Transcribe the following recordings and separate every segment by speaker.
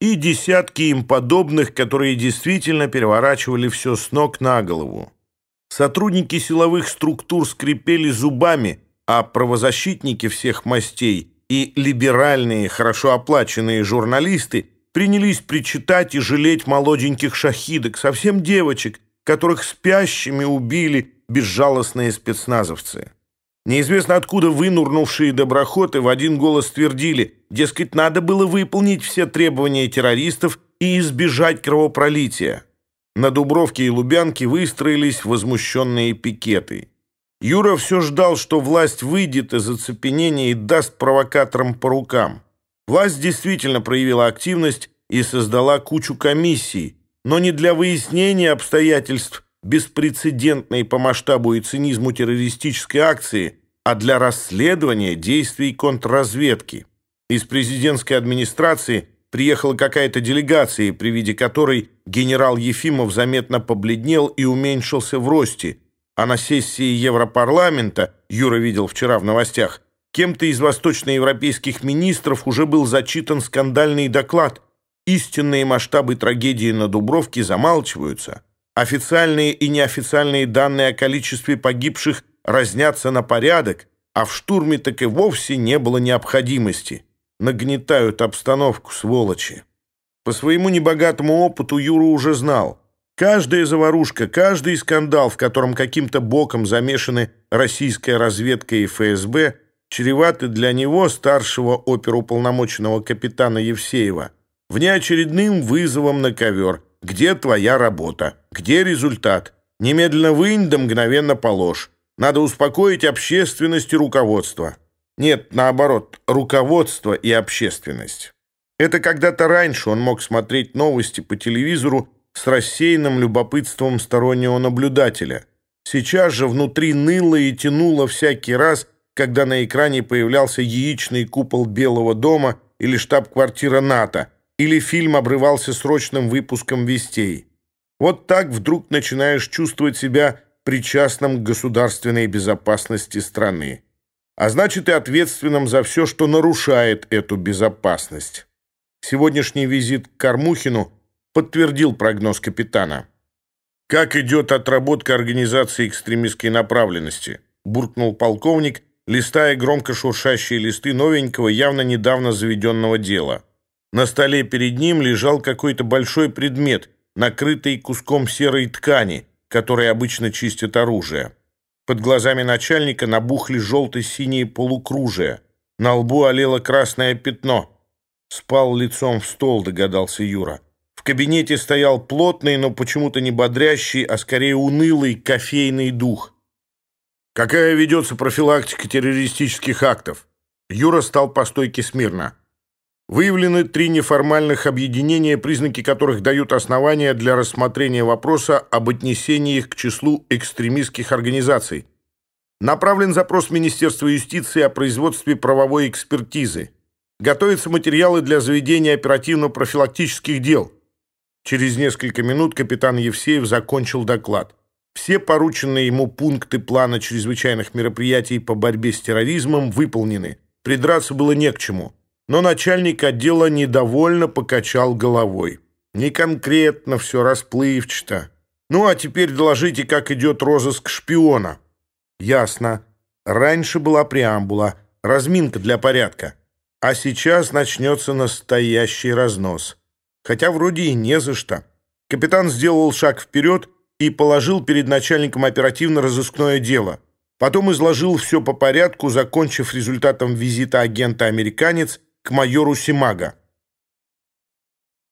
Speaker 1: и десятки им подобных, которые действительно переворачивали все с ног на голову. Сотрудники силовых структур скрипели зубами, а правозащитники всех мастей и либеральные, хорошо оплаченные журналисты принялись причитать и жалеть молоденьких шахидок, совсем девочек, которых спящими убили безжалостные спецназовцы. Неизвестно откуда вынурнувшие доброхоты в один голос твердили, дескать, надо было выполнить все требования террористов и избежать кровопролития. На Дубровке и Лубянке выстроились возмущенные пикеты. Юра все ждал, что власть выйдет из оцепенения и даст провокаторам по рукам. Власть действительно проявила активность и создала кучу комиссий, но не для выяснения обстоятельств беспрецедентной по масштабу и цинизму террористической акции, а для расследования действий контрразведки. Из президентской администрации приехала какая-то делегация, при виде которой генерал Ефимов заметно побледнел и уменьшился в росте, а на сессии Европарламента, Юра видел вчера в новостях, кем-то из восточноевропейских министров уже был зачитан скандальный доклад. Истинные масштабы трагедии на Дубровке замалчиваются – Официальные и неофициальные данные о количестве погибших разнятся на порядок, а в штурме так и вовсе не было необходимости. Нагнетают обстановку, сволочи. По своему небогатому опыту Юра уже знал. Каждая заварушка, каждый скандал, в котором каким-то боком замешаны российская разведка и ФСБ, чреваты для него, старшего оперуполномоченного капитана Евсеева, внеочередным вызовом на ковер – где твоя работа? Где результат? Немедленно вынь да мгновенно положь. Надо успокоить общественность и руководство. Нет, наоборот, руководство и общественность. Это когда-то раньше он мог смотреть новости по телевизору с рассеянным любопытством стороннего наблюдателя. Сейчас же внутри ныло и тянуло всякий раз, когда на экране появлялся яичный купол Белого дома или штаб-квартира НАТО, или фильм обрывался срочным выпуском вестей. Вот так вдруг начинаешь чувствовать себя причастным к государственной безопасности страны, а значит и ответственным за все, что нарушает эту безопасность. Сегодняшний визит к Кормухину подтвердил прогноз капитана. «Как идет отработка организации экстремистской направленности?» – буркнул полковник, листая громко шуршащие листы новенького, явно недавно заведенного дела. На столе перед ним лежал какой-то большой предмет, накрытый куском серой ткани, которые обычно чистят оружие. Под глазами начальника набухли желто-синие полукружия. На лбу олело красное пятно. Спал лицом в стол, догадался Юра. В кабинете стоял плотный, но почему-то не бодрящий, а скорее унылый кофейный дух. «Какая ведется профилактика террористических актов?» Юра стал по стойке смирно. Выявлены три неформальных объединения, признаки которых дают основания для рассмотрения вопроса об отнесении их к числу экстремистских организаций. Направлен запрос Министерства юстиции о производстве правовой экспертизы. Готовятся материалы для заведения оперативно-профилактических дел. Через несколько минут капитан Евсеев закончил доклад. Все порученные ему пункты плана чрезвычайных мероприятий по борьбе с терроризмом выполнены. Придраться было не к чему – но начальник отдела недовольно покачал головой. «Не конкретно все расплывчато. Ну, а теперь доложите, как идет розыск шпиона». «Ясно. Раньше была преамбула, разминка для порядка. А сейчас начнется настоящий разнос. Хотя вроде и не за что». Капитан сделал шаг вперед и положил перед начальником оперативно-розыскное дело. Потом изложил все по порядку, закончив результатом визита агента-американец – к майору Симага.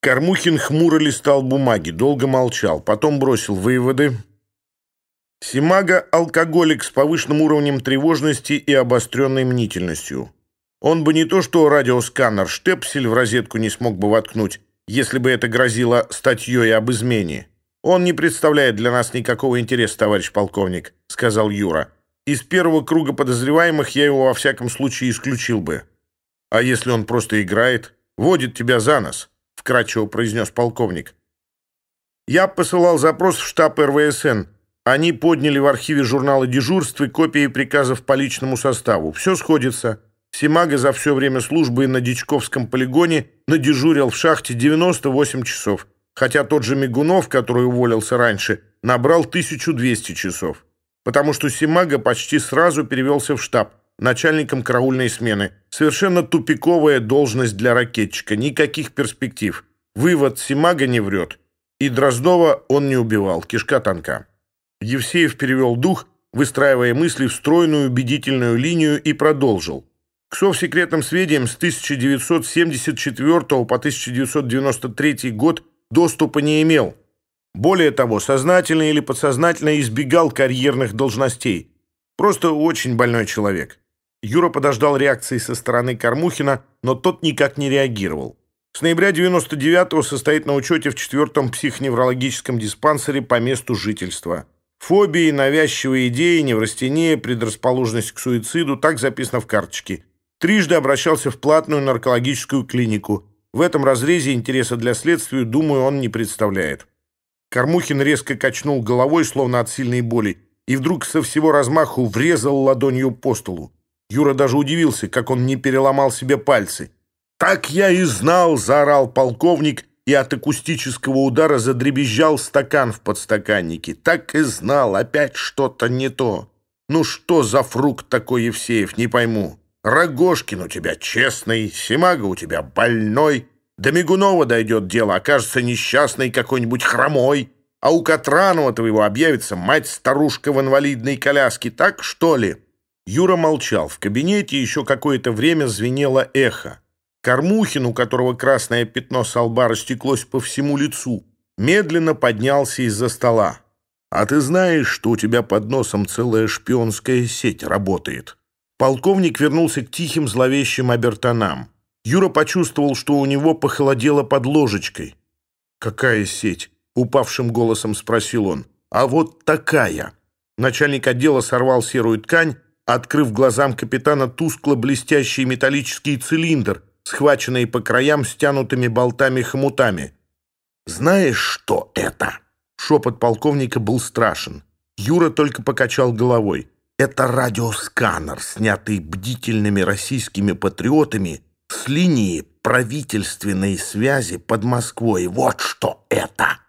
Speaker 1: Кормухин хмуро листал бумаги, долго молчал, потом бросил выводы. Симага – алкоголик с повышенным уровнем тревожности и обостренной мнительностью. Он бы не то что радиосканер, штепсель в розетку не смог бы воткнуть, если бы это грозило статьей об измене. «Он не представляет для нас никакого интереса, товарищ полковник», — сказал Юра. «Из первого круга подозреваемых я его во всяком случае исключил бы». А если он просто играет, водит тебя за нос», — вкратчиво произнес полковник. «Я посылал запрос в штаб РВСН. Они подняли в архиве журнала дежурств и копии приказов по личному составу. Все сходится. Симага за все время службы на Дичковском полигоне надежурил в шахте 98 часов, хотя тот же Мигунов, который уволился раньше, набрал 1200 часов, потому что Симага почти сразу перевелся в штаб» начальником караульной смены. Совершенно тупиковая должность для ракетчика. Никаких перспектив. Вывод Симага не врет. И Дроздова он не убивал. Кишка танка. Евсеев перевел дух, выстраивая мысли в стройную убедительную линию и продолжил. К совсекретным сведениям с 1974 по 1993 год доступа не имел. Более того, сознательно или подсознательно избегал карьерных должностей. Просто очень больной человек. Юра подождал реакции со стороны Кормухина, но тот никак не реагировал. С ноября 99-го состоит на учете в четвертом психоневрологическом диспансере по месту жительства. Фобии, навязчивые идеи, неврастения, предрасположенность к суициду – так записано в карточке. Трижды обращался в платную наркологическую клинику. В этом разрезе интереса для следствия, думаю, он не представляет. Кормухин резко качнул головой, словно от сильной боли, и вдруг со всего размаху врезал ладонью по столу. Юра даже удивился, как он не переломал себе пальцы. «Так я и знал!» — заорал полковник, и от акустического удара задребезжал стакан в подстаканнике. «Так и знал! Опять что-то не то! Ну что за фрукт такой, Евсеев, не пойму! Рогожкин у тебя честный, Семага у тебя больной, до Мигунова дойдет дело, окажется несчастный какой-нибудь хромой, а у Катранова твоего объявится мать-старушка в инвалидной коляске, так что ли?» Юра молчал. В кабинете еще какое-то время звенело эхо. Кормухин, у которого красное пятно со лба растеклось по всему лицу, медленно поднялся из-за стола. «А ты знаешь, что у тебя под носом целая шпионская сеть работает?» Полковник вернулся к тихим зловещим обертонам. Юра почувствовал, что у него похолодело под ложечкой. «Какая сеть?» — упавшим голосом спросил он. «А вот такая!» Начальник отдела сорвал серую ткань, Открыв глазам капитана, тускло блестящий металлический цилиндр, схваченный по краям стянутыми болтами хомутами. «Знаешь, что это?» Шепот полковника был страшен. Юра только покачал головой. «Это радиосканер, снятый бдительными российскими патриотами с линии правительственной связи под Москвой. Вот что это!»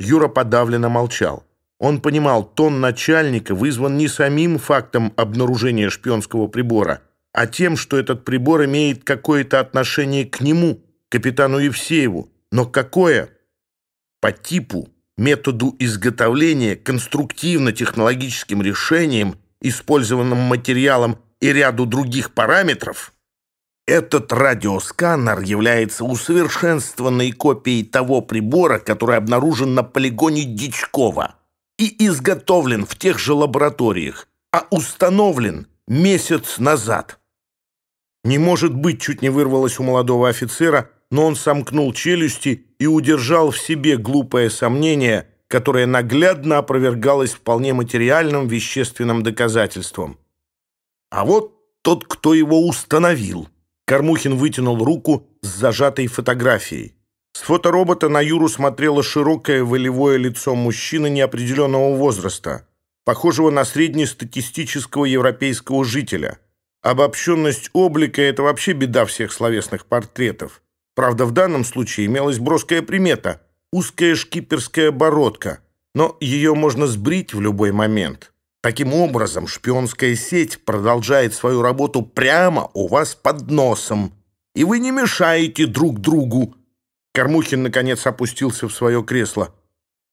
Speaker 1: Юра подавленно молчал. Он понимал, тон начальника вызван не самим фактом обнаружения шпионского прибора, а тем, что этот прибор имеет какое-то отношение к нему, капитану Евсееву. Но какое? По типу, методу изготовления, конструктивно-технологическим решением, использованным материалом и ряду других параметров, этот радиосканер является усовершенствованной копией того прибора, который обнаружен на полигоне Дичкова и изготовлен в тех же лабораториях, а установлен месяц назад. Не может быть, чуть не вырвалось у молодого офицера, но он сомкнул челюсти и удержал в себе глупое сомнение, которое наглядно опровергалось вполне материальным вещественным доказательством. А вот тот, кто его установил. Кормухин вытянул руку с зажатой фотографией. С фоторобота на Юру смотрело широкое волевое лицо мужчины неопределенного возраста, похожего на среднестатистического европейского жителя – Обобщенность облика — это вообще беда всех словесных портретов. Правда, в данном случае имелась броская примета — узкая шкиперская бородка, но ее можно сбрить в любой момент. Таким образом, шпионская сеть продолжает свою работу прямо у вас под носом, и вы не мешаете друг другу. Кормухин, наконец, опустился в свое кресло.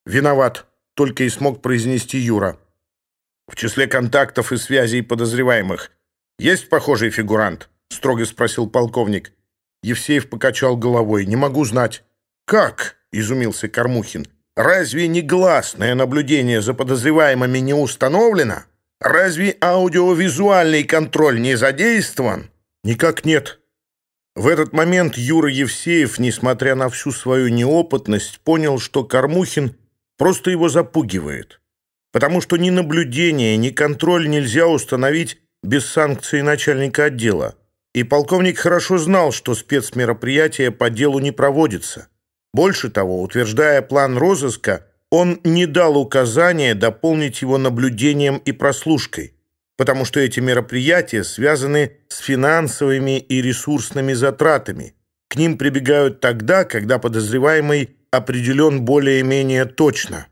Speaker 1: «Виноват. Только и смог произнести Юра. В числе контактов и связей подозреваемых. Есть похожий фигурант?» — строго спросил полковник. Евсеев покачал головой. «Не могу знать». «Как?» — изумился Кормухин. «Разве негласное наблюдение за подозреваемыми не установлено? Разве аудиовизуальный контроль не задействован?» «Никак нет», В этот момент Юра Евсеев, несмотря на всю свою неопытность, понял, что Кормухин просто его запугивает. Потому что ни наблюдение, ни контроль нельзя установить без санкции начальника отдела, и полковник хорошо знал, что спецмероприятие по делу не проводится. Больше того, утверждая план розыска, он не дал указания дополнить его наблюдением и прослушкой. потому что эти мероприятия связаны с финансовыми и ресурсными затратами. К ним прибегают тогда, когда подозреваемый определен более-менее точно.